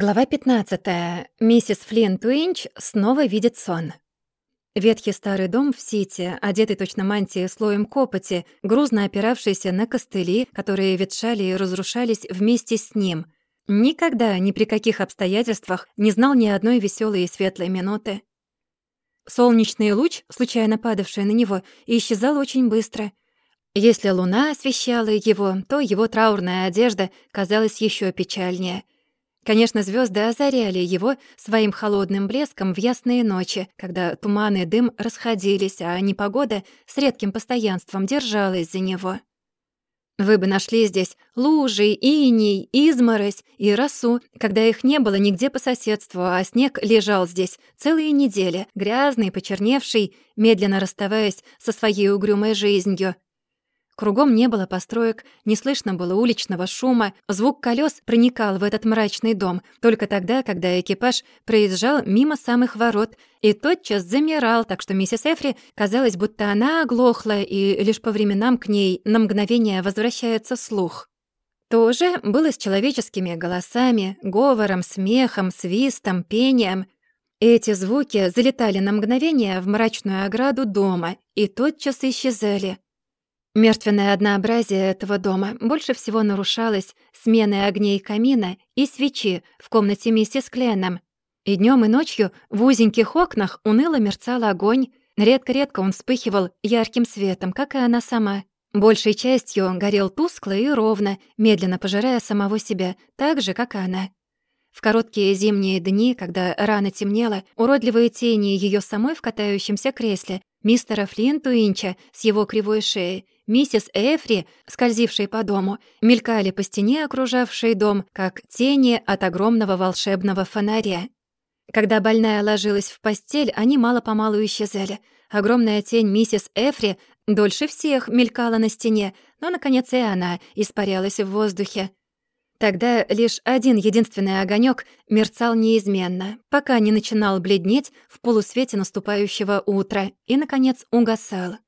Глава 15. Миссис Флинн Туинч снова видит сон. Ветхий старый дом в Сити, одетый точно мантией слоем копоти, грузно опиравшийся на костыли, которые ветшали и разрушались вместе с ним. Никогда, ни при каких обстоятельствах не знал ни одной веселой и светлой минуты. Солнечный луч, случайно падавший на него, исчезал очень быстро. Если луна освещала его, то его траурная одежда казалась еще печальнее — Конечно, звезды озаряли его своим холодным блеском в ясные ночи, когда туман и дым расходились, а непогода с редким постоянством держалась за него. Вы бы нашли здесь лужи, иней, изморозь и росу, когда их не было нигде по соседству, а снег лежал здесь целые недели, грязный, почерневший, медленно расставаясь со своей угрюмой жизнью — Кругом не было построек, не слышно было уличного шума, звук колес проникал в этот мрачный дом только тогда, когда экипаж проезжал мимо самых ворот и тотчас замирал, так что миссис Эфри казалось, будто она оглохла, и лишь по временам к ней на мгновение возвращается слух. То же было с человеческими голосами, говором, смехом, свистом, пением. Эти звуки залетали на мгновение в мрачную ограду дома и тотчас исчезали. Мертвенное однообразие этого дома больше всего нарушалось сменой огней камина и свечи в комнате миссис Кленном. И днем, и ночью в узеньких окнах уныло мерцал огонь. Редко-редко он вспыхивал ярким светом, как и она сама. Большей частью он горел тускло и ровно, медленно пожирая самого себя, так же, как она. В короткие зимние дни, когда рано темнело, уродливые тени ее самой в катающемся кресле, мистера Флинтуинча с его кривой шеей, миссис Эфри, скользившей по дому, мелькали по стене, окружавшей дом, как тени от огромного волшебного фонаря. Когда больная ложилась в постель, они мало-помалу исчезали. Огромная тень миссис Эфри дольше всех мелькала на стене, но, наконец, и она испарялась в воздухе. Тогда лишь один единственный огонек мерцал неизменно, пока не начинал бледнеть в полусвете наступающего утра и, наконец, угасал.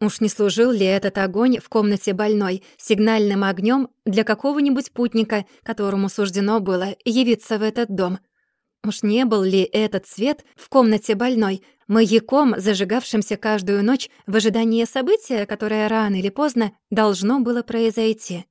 Уж не служил ли этот огонь в комнате больной сигнальным огнем для какого-нибудь путника, которому суждено было явиться в этот дом? Уж не был ли этот свет в комнате больной маяком, зажигавшимся каждую ночь в ожидании события, которое рано или поздно должно было произойти?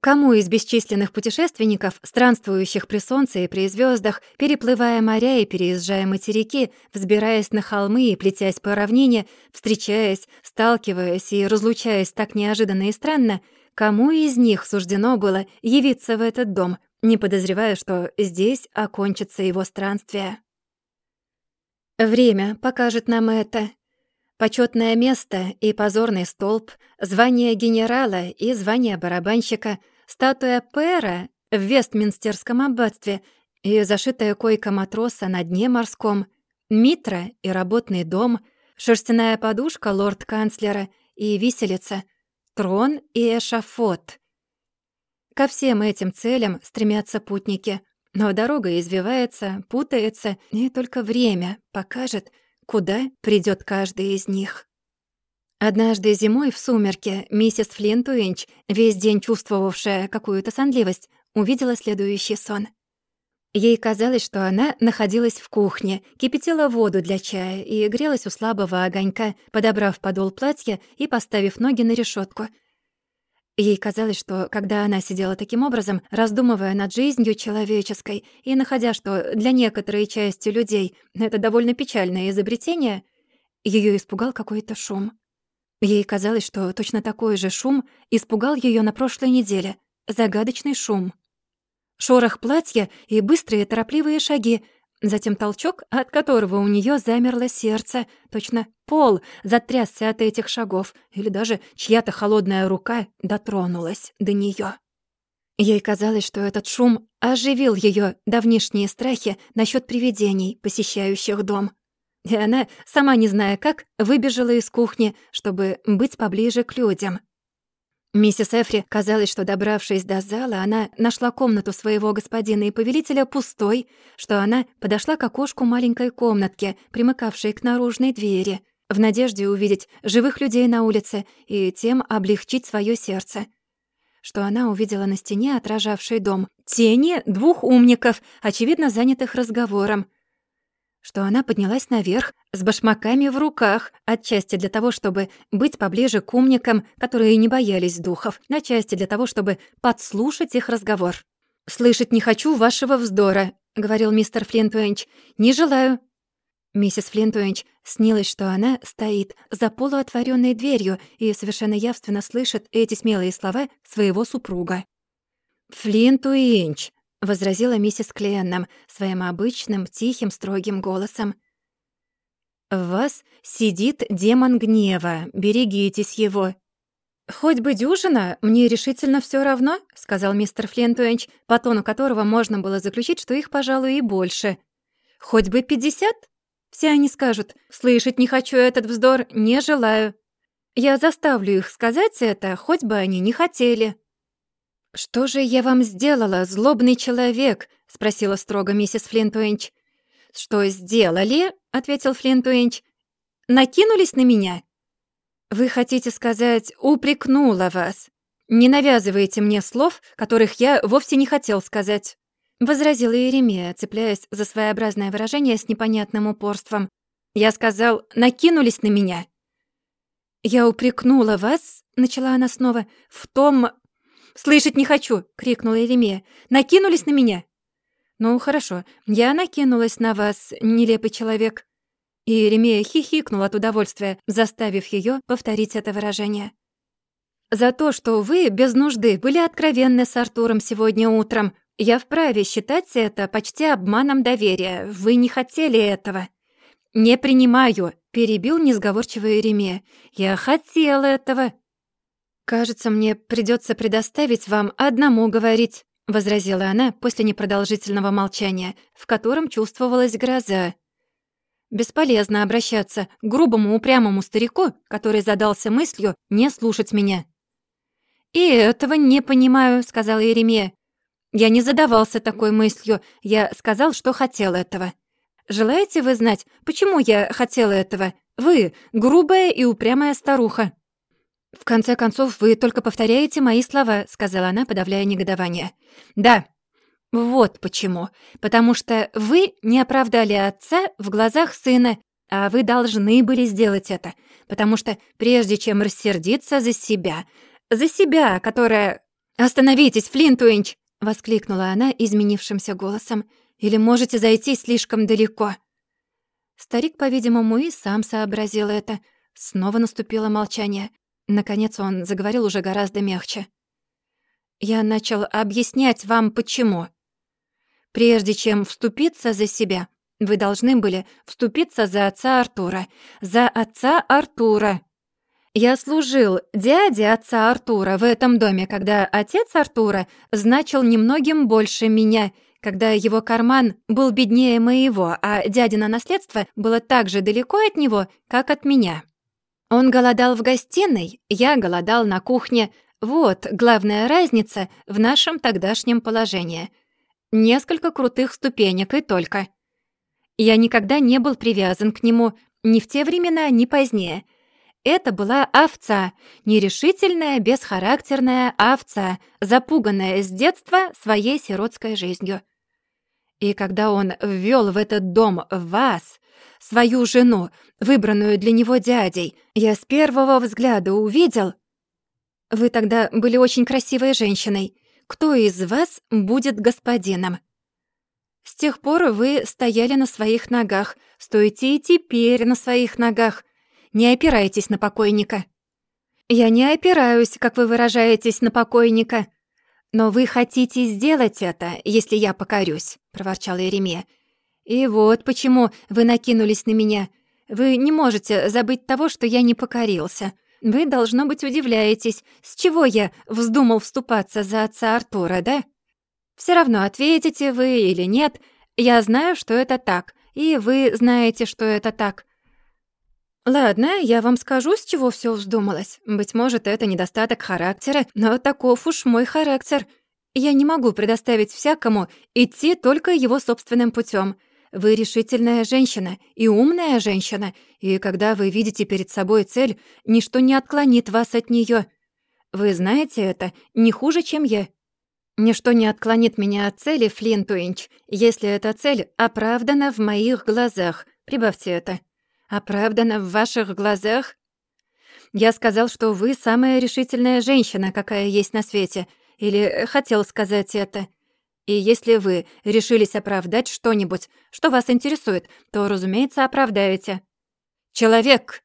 Кому из бесчисленных путешественников, странствующих при солнце и при звездах, переплывая моря и переезжая материки, взбираясь на холмы и плетясь по равнине, встречаясь, сталкиваясь и разлучаясь так неожиданно и странно, кому из них суждено было явиться в этот дом, не подозревая, что здесь окончится его странствие? Время покажет нам это. Почетное место и позорный столб, звание генерала и звание барабанщика, статуя Пэра в Вестминстерском аббатстве и зашитая койка матроса на дне морском, митра и работный дом, шерстяная подушка лорд-канцлера и виселица, трон и эшафот. Ко всем этим целям стремятся путники, но дорога извивается, путается, и только время покажет — куда придет каждый из них. Однажды зимой в сумерке миссис Флинтуинч, весь день чувствовавшая какую-то сонливость, увидела следующий сон. Ей казалось, что она находилась в кухне, кипятила воду для чая и грелась у слабого огонька, подобрав подол платья и поставив ноги на решетку — Ей казалось, что когда она сидела таким образом, раздумывая над жизнью человеческой и находя, что для некоторой части людей это довольно печальное изобретение, ее испугал какой-то шум. Ей казалось, что точно такой же шум испугал ее на прошлой неделе. Загадочный шум. Шорох платья и быстрые торопливые шаги — Затем толчок, от которого у нее замерло сердце. Точно пол затрясся от этих шагов, или даже чья-то холодная рука дотронулась до нее. Ей казалось, что этот шум оживил ее давнишние страхи насчет привидений, посещающих дом. И она, сама не зная как, выбежала из кухни, чтобы быть поближе к людям. Миссис Эфри казалось, что, добравшись до зала, она нашла комнату своего господина и повелителя пустой, что она подошла к окошку маленькой комнатки, примыкавшей к наружной двери, в надежде увидеть живых людей на улице и тем облегчить свое сердце. что она увидела на стене отражавший дом. Тени двух умников, очевидно, занятых разговором. Что она поднялась наверх с башмаками в руках, отчасти для того, чтобы быть поближе к умникам, которые не боялись духов, отчасти для того, чтобы подслушать их разговор. «Слышать не хочу вашего вздора», — говорил мистер Флинтуэнч. «Не желаю». Миссис Флинтуэнч снилось, что она стоит за полуотворенной дверью и совершенно явственно слышит эти смелые слова своего супруга. «Флинтуэнч», — возразила миссис Кленном своим обычным, тихим, строгим голосом. «В вас сидит демон гнева, берегитесь его». «Хоть бы дюжина, мне решительно все равно», — сказал мистер Флинтуэнч, по тону которого можно было заключить, что их, пожалуй, и больше. «Хоть бы пятьдесят?» Все они скажут «слышать не хочу этот вздор, не желаю». Я заставлю их сказать это, хоть бы они не хотели». «Что же я вам сделала, злобный человек?» — спросила строго миссис Флинтуэнч. «Что сделали?» — ответил Флинтуэнч. «Накинулись на меня?» «Вы хотите сказать, упрекнула вас. Не навязывайте мне слов, которых я вовсе не хотел сказать», — возразила Иеремия, цепляясь за своеобразное выражение с непонятным упорством. «Я сказал, накинулись на меня». «Я упрекнула вас», — начала она снова, — «в том...» «Слышать не хочу!» — крикнула Иеремия. «Накинулись на меня!» «Ну, хорошо, я накинулась на вас, нелепый человек. И Еремея хихикнул от удовольствия, заставив ее повторить это выражение. «За то, что вы без нужды были откровенны с Артуром сегодня утром, я вправе считать это почти обманом доверия. Вы не хотели этого». «Не принимаю», — перебил несговорчивый Еремея. «Я хотел этого». «Кажется, мне придется предоставить вам одному говорить», — возразила она после непродолжительного молчания, в котором чувствовалась гроза. Бесполезно обращаться к грубому упрямому старику, который задался мыслью не слушать меня. «И этого не понимаю», — сказал Еремея. «Я не задавался такой мыслью, я сказал, что хотел этого. Желаете вы знать, почему я хотел этого? Вы — грубая и упрямая старуха». «В конце концов, вы только повторяете мои слова», — сказала она, подавляя негодование. «Да, вот почему. Потому что вы не оправдали отца в глазах сына, а вы должны были сделать это. Потому что прежде чем рассердиться за себя, за себя, которая... «Остановитесь, Флинтуинч!» — воскликнула она изменившимся голосом. «Или можете зайти слишком далеко?» Старик, по-видимому, и сам сообразил это. Снова наступило молчание. Наконец он заговорил уже гораздо мягче. «Я начал объяснять вам, почему. Прежде чем вступиться за себя, вы должны были вступиться за отца Артура. За отца Артура. Я служил дяде отца Артура в этом доме, когда отец Артура значил немногим больше меня, когда его карман был беднее моего, а дядино наследство было так же далеко от него, как от меня. Он голодал в гостиной, я голодал на кухне. Вот главная разница в нашем тогдашнем положении — Несколько крутых ступенек и только. Я никогда не был привязан к нему ни в те времена, ни позднее. Это была овца, нерешительная, бесхарактерная овца, запуганная с детства своей сиротской жизнью. И когда он ввел в этот дом вас, свою жену, выбранную для него дядей, я с первого взгляда увидел... Вы тогда были очень красивой женщиной кто из вас будет господином. С тех пор вы стояли на своих ногах, стойте и теперь на своих ногах. Не опирайтесь на покойника. Я не опираюсь, как вы выражаетесь, на покойника. Но вы хотите сделать это, если я покорюсь, проворчал Иеремия. И вот почему вы накинулись на меня. Вы не можете забыть того, что я не покорился. Вы, должно быть, удивляетесь, с чего я вздумал вступаться за отца Артура, да? Все равно, ответите вы или нет, я знаю, что это так, и вы знаете, что это так. Ладно, я вам скажу, с чего все вздумалось. Быть может, это недостаток характера, но таков уж мой характер. Я не могу предоставить всякому идти только его собственным путем. Вы решительная женщина и умная женщина, и когда вы видите перед собой цель, ничто не отклонит вас от нее. Вы знаете это не хуже, чем я. Ничто не отклонит меня от цели, Флинтуинч, если эта цель оправдана в моих глазах. Прибавьте это. Оправдана в ваших глазах? Я сказал, что вы самая решительная женщина, какая есть на свете. Или хотел сказать это. И если вы решились оправдать что-нибудь, что вас интересует, то, разумеется, оправдаете. Человек,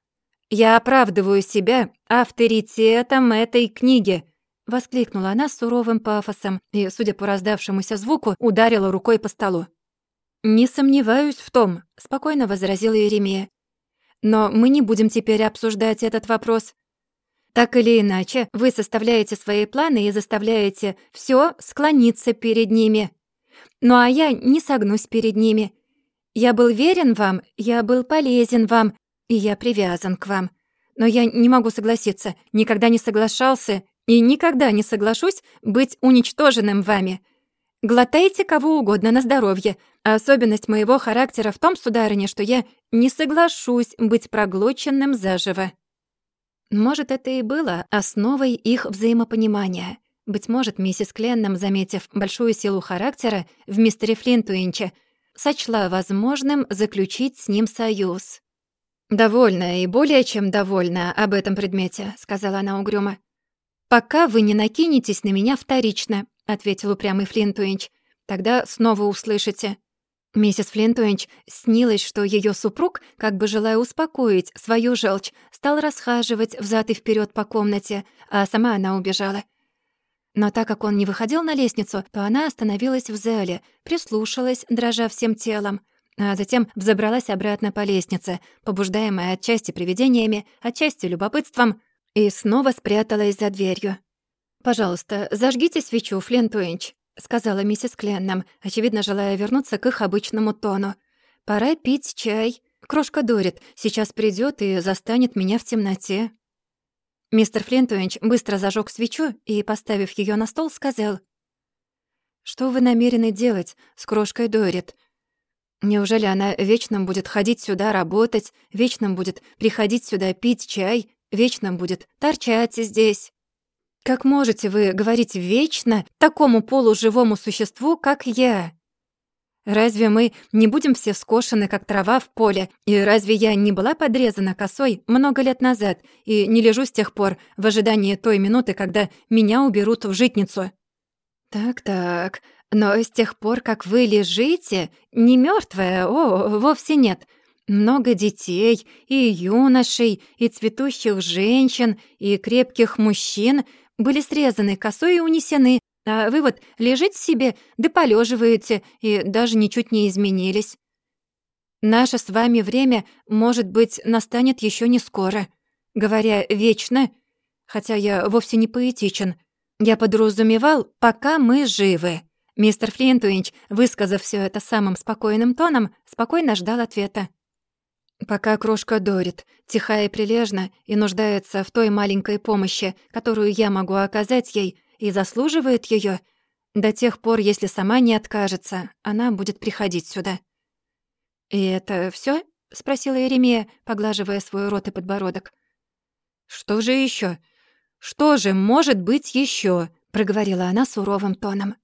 я оправдываю себя авторитетом этой книги, воскликнула она с суровым пафосом и, судя по раздавшемуся звуку, ударила рукой по столу. «Не сомневаюсь в том», — спокойно возразила Еремия. «Но мы не будем теперь обсуждать этот вопрос. Так или иначе, вы составляете свои планы и заставляете все склониться перед ними. Ну а я не согнусь перед ними. Я был верен вам, я был полезен вам, и я привязан к вам. Но я не могу согласиться, никогда не соглашался и никогда не соглашусь быть уничтоженным вами. Глотайте кого угодно на здоровье. А особенность моего характера в том, сударыня, что я не соглашусь быть проглоченным заживо. Может, это и было основой их взаимопонимания. Быть может, миссис Кленном, заметив большую силу характера в мистере Флинтуинче, сочла возможным заключить с ним союз. «Довольна и более чем довольна об этом предмете», — сказала она угрюмо. «Пока вы не накинетесь на меня вторично», — ответил упрямый Флинтуинч. «Тогда снова услышите». Миссис Флинтуинч снилось, что ее супруг, как бы желая успокоить свою желчь, стал расхаживать взад и вперед по комнате, а сама она убежала. Но так как он не выходил на лестницу, то она остановилась в зале, прислушалась, дрожа всем телом, а затем взобралась обратно по лестнице, побуждаемая отчасти привидениями, отчасти любопытством, и снова спряталась за дверью. «Пожалуйста, зажгите свечу, Флинтуинч», — сказала миссис Кленном, очевидно, желая вернуться к их обычному тону. «Пора пить чай. Крошка Дорит сейчас придет и застанет меня в темноте». Мистер Флинтуинч быстро зажег свечу и, поставив ее на стол, сказал. «Что вы намерены делать с крошкой Дорит? Неужели она вечно будет ходить сюда работать, вечно будет приходить сюда пить чай, вечно будет торчать здесь?» Как можете вы говорить «вечно» такому полуживому существу, как я? Разве мы не будем все скошены, как трава в поле? И разве я не была подрезана косой много лет назад и не лежу с тех пор в ожидании той минуты, когда меня уберут в житницу? Так-так, но с тех пор, как вы лежите, не мертвая, о, вовсе нет. Много детей, и юношей, и цветущих женщин, и крепких мужчин — были срезаны косой и унесены, а вы вот лежите себе, да полеживаете, и даже ничуть не изменились. Наше с вами время, может быть, настанет еще не скоро. Говоря «вечно», хотя я вовсе не поэтичен, я подразумевал «пока мы живы». Мистер Флинтуинч, высказав все это самым спокойным тоном, спокойно ждал ответа. Пока крошка Дорит, тихая и прилежна, и нуждается в той маленькой помощи, которую я могу оказать ей, и заслуживает ее, до тех пор, если сама не откажется, она будет приходить сюда». «И это все? спросила Еремея, поглаживая свой рот и подбородок. «Что же еще? Что же может быть еще? проговорила она суровым тоном.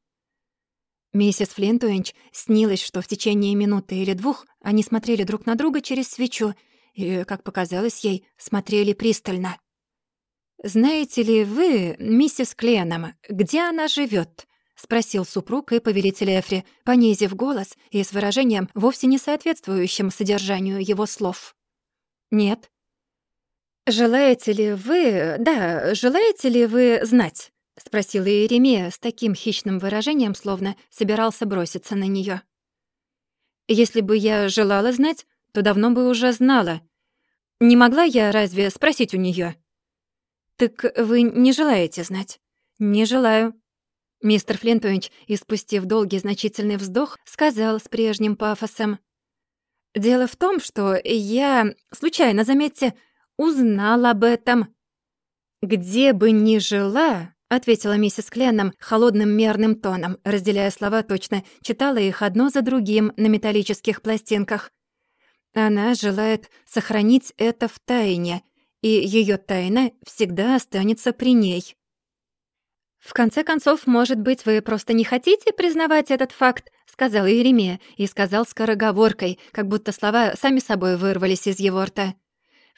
Миссис Флинтуинч снилось, что в течение минуты или двух они смотрели друг на друга через свечу и, как показалось ей, смотрели пристально. «Знаете ли вы, миссис Кленом, где она живет? спросил супруг и повелитель Эфри, понизив голос и с выражением, вовсе не соответствующим содержанию его слов. «Нет». «Желаете ли вы... Да, желаете ли вы знать?» — спросила Иеремия с таким хищным выражением, словно собирался броситься на нее. «Если бы я желала знать, то давно бы уже знала. Не могла я разве спросить у нее? «Так вы не желаете знать?» «Не желаю». Мистер Флинтович, испустив долгий значительный вздох, сказал с прежним пафосом. «Дело в том, что я, случайно, заметьте, узнал об этом. Где бы ни жила, — ответила миссис Кленном холодным мерным тоном, разделяя слова точно, читала их одно за другим на металлических пластинках. Она желает сохранить это в тайне, и ее тайна всегда останется при ней. «В конце концов, может быть, вы просто не хотите признавать этот факт?» — сказал Иеремия и сказал скороговоркой, как будто слова сами собой вырвались из его рта.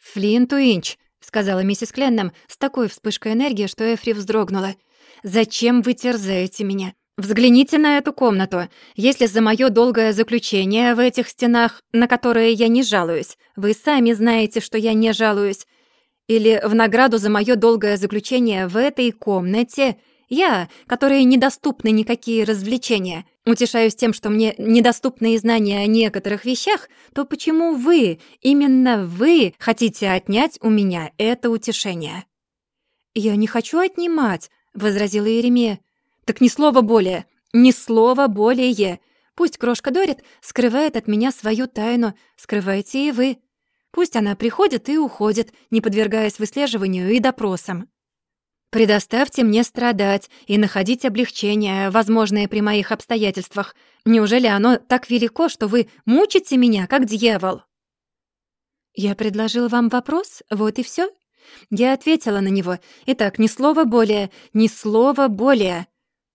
«Флинт Уинч», — сказала миссис Кленном с такой вспышкой энергии, что Эфри вздрогнула. «Зачем вы терзаете меня? Взгляните на эту комнату. Если за моё долгое заключение в этих стенах, на которые я не жалуюсь, вы сами знаете, что я не жалуюсь, или в награду за моё долгое заключение в этой комнате я, которой недоступны никакие развлечения, утешаюсь тем, что мне недоступны знания о некоторых вещах, то почему вы, именно вы, хотите отнять у меня это утешение?» «Я не хочу отнимать», — возразила Еремея. «Так ни слова более, ни слова более. Пусть крошка Дорит скрывает от меня свою тайну, скрывайте и вы. Пусть она приходит и уходит, не подвергаясь выслеживанию и допросам». Предоставьте мне страдать и находить облегчение, возможное при моих обстоятельствах. Неужели оно так велико, что вы мучите меня, как дьявол?» «Я предложил вам вопрос, вот и все. Я ответила на него. Итак, ни слова более, ни слова более».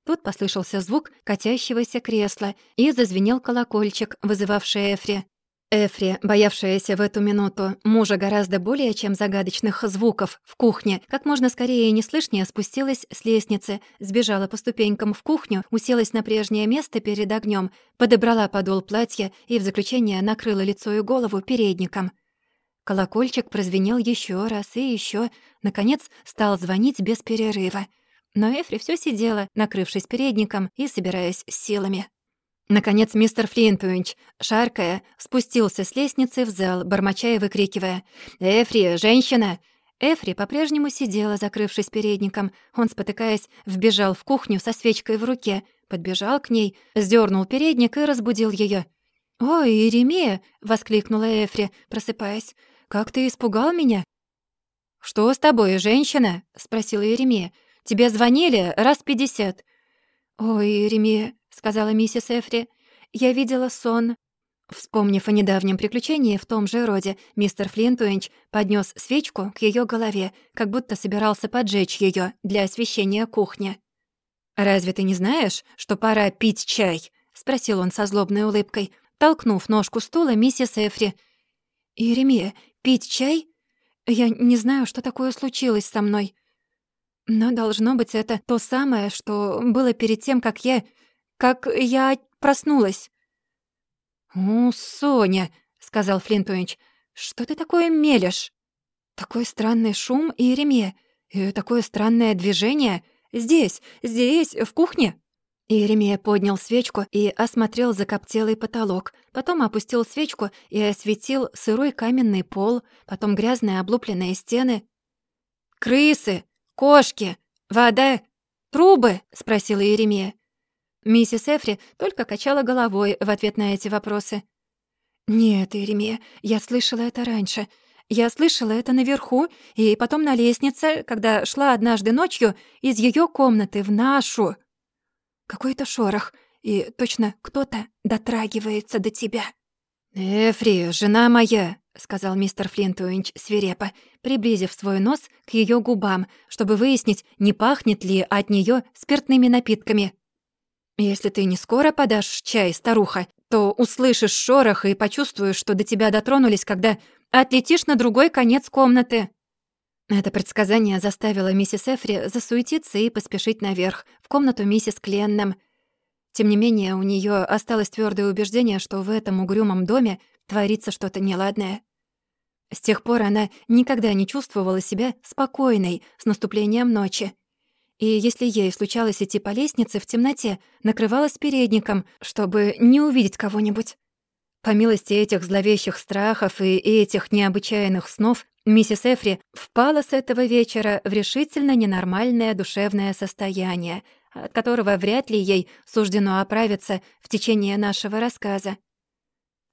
Тут послышался звук катящегося кресла и зазвенел колокольчик, вызывавший Эфри. Эфри, боявшаяся в эту минуту мужа гораздо более чем загадочных звуков в кухне, как можно скорее и неслышнее спустилась с лестницы, сбежала по ступенькам в кухню, уселась на прежнее место перед огнем, подобрала подол платья и в заключение накрыла лицо и голову передником. Колокольчик прозвенел еще раз и еще, наконец стал звонить без перерыва. Но Эфри все сидела, накрывшись передником и собираясь силами. Наконец мистер Флинтуинч, шаркая, спустился с лестницы в зал, бормоча и выкрикивая «Эфри, женщина!» Эфри по-прежнему сидела, закрывшись передником. Он, спотыкаясь, вбежал в кухню со свечкой в руке, подбежал к ней, сдернул передник и разбудил ее. «Ой, Иеремия!» — воскликнула Эфри, просыпаясь. «Как ты испугал меня?» «Что с тобой, женщина?» — спросила Иеремия. «Тебе звонили раз пятьдесят». «Ой, Иеремия!» Сказала миссис Эфри. «Я видела сон». Вспомнив о недавнем приключении в том же роде, мистер Флинтуэнч поднес свечку к ее голове, как будто собирался поджечь ее для освещения кухни. «Разве ты не знаешь, что пора пить чай?» — спросил он со злобной улыбкой, толкнув ножку стула миссис Эфри. «Еремия, пить чай? Я не знаю, что такое случилось со мной. Но должно быть это то самое, что было перед тем, как я как я проснулась». «О, Соня», — сказал Флинтуинч, — «что ты такое мелешь?» «Такой странный шум и Еремия, и такое странное движение. Здесь, здесь, в кухне». Иеремия поднял свечку и осмотрел закоптелый потолок, потом опустил свечку и осветил сырой каменный пол, потом грязные облупленные стены. «Крысы! Кошки! Вода! Трубы!» — спросила Иеремия. Миссис Эфри только качала головой в ответ на эти вопросы. «Нет, Иеремия, я слышала это раньше. Я слышала это наверху и потом на лестнице, когда шла однажды ночью из ее комнаты в нашу. Какой-то шорох, и точно кто-то дотрагивается до тебя». «Эфри, жена моя», — сказал мистер Флинтуинч свирепо, приблизив свой нос к ее губам, чтобы выяснить, не пахнет ли от нее спиртными напитками. Если ты не скоро подашь чай, старуха, то услышишь шорох и почувствуешь, что до тебя дотронулись, когда отлетишь на другой конец комнаты». Это предсказание заставило миссис Эфри засуетиться и поспешить наверх, в комнату миссис Кленном. Тем не менее, у нее осталось твердое убеждение, что в этом угрюмом доме творится что-то неладное. С тех пор она никогда не чувствовала себя спокойной с наступлением ночи и если ей случалось идти по лестнице в темноте, накрывалась передником, чтобы не увидеть кого-нибудь. По милости этих зловещих страхов и этих необычайных снов, миссис Эфри впала с этого вечера в решительно ненормальное душевное состояние, от которого вряд ли ей суждено оправиться в течение нашего рассказа.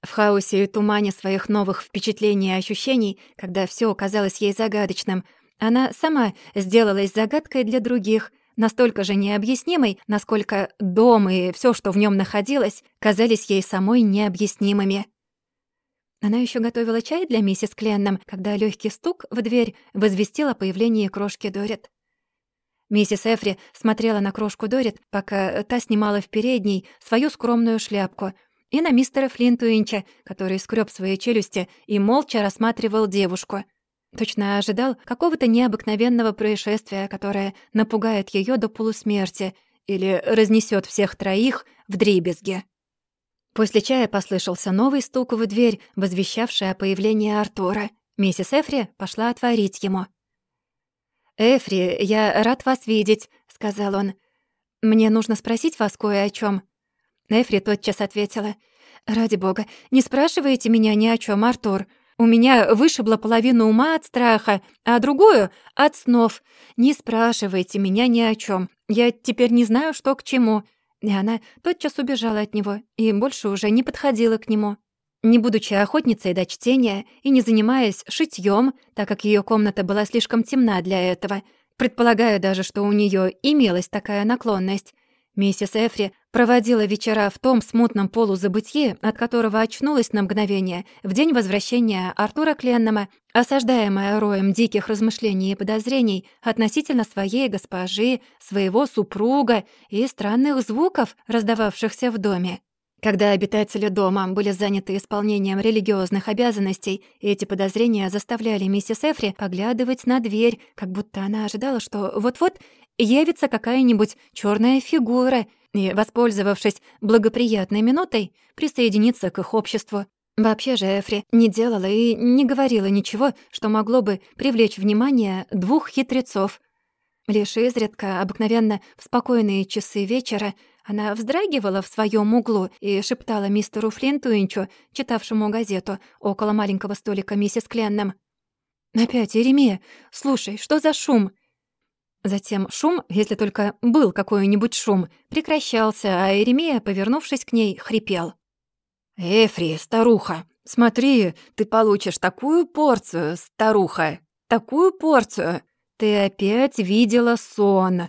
В хаосе и тумане своих новых впечатлений и ощущений, когда все казалось ей загадочным — она сама сделалась загадкой для других, настолько же необъяснимой, насколько дом и все, что в нем находилось, казались ей самой необъяснимыми. Она еще готовила чай для миссис Кленном, когда легкий стук в дверь возвестил о появлении крошки Дорит. Миссис Эфри смотрела на крошку Дорит, пока та снимала в передней свою скромную шляпку, и на мистера Флинтуинча, который скреб свои челюсти и молча рассматривал девушку. Точно ожидал какого-то необыкновенного происшествия, которое напугает ее до полусмерти или разнесет всех троих в дребезге. После чая послышался новый стук в дверь, возвещавший о появлении Артура. Миссис Эфри пошла отворить ему. «Эфри, я рад вас видеть», — сказал он. «Мне нужно спросить вас кое о чем. Эфри тотчас ответила. «Ради бога, не спрашивайте меня ни о чем, Артур. У меня вышибло половину ума от страха, а другую — от снов. Не спрашивайте меня ни о чем. Я теперь не знаю, что к чему». И она тотчас убежала от него и больше уже не подходила к нему. Не будучи охотницей до чтения и не занимаясь шитьем, так как ее комната была слишком темна для этого, предполагаю даже, что у нее имелась такая наклонность, Миссис Эфри проводила вечера в том смутном полузабытье, от которого очнулась на мгновение в день возвращения Артура Кленнама, осаждаемая роем диких размышлений и подозрений относительно своей госпожи, своего супруга и странных звуков, раздававшихся в доме. Когда обитатели дома были заняты исполнением религиозных обязанностей, эти подозрения заставляли миссис Эфри поглядывать на дверь, как будто она ожидала, что вот-вот явится какая-нибудь черная фигура и, воспользовавшись благоприятной минутой, присоединиться к их обществу. Вообще же Эфри не делала и не говорила ничего, что могло бы привлечь внимание двух хитрецов. Лишь изредка, обыкновенно в спокойные часы вечера, она вздрагивала в своем углу и шептала мистеру Флинтуинчу, читавшему газету, около маленького столика миссис Кленном. «Опять, Еремия, слушай, что за шум?» Затем шум, если только был какой-нибудь шум, прекращался, а Еремия, повернувшись к ней, хрипел. «Эфри, старуха, смотри, ты получишь такую порцию, старуха, такую порцию. Ты опять видела сон».